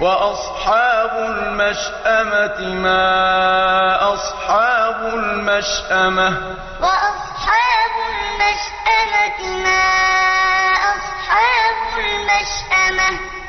وأصحاب المشأمة ما أصحاب المشأمة وأصحاب المشأمة ما أصحاب المشأمة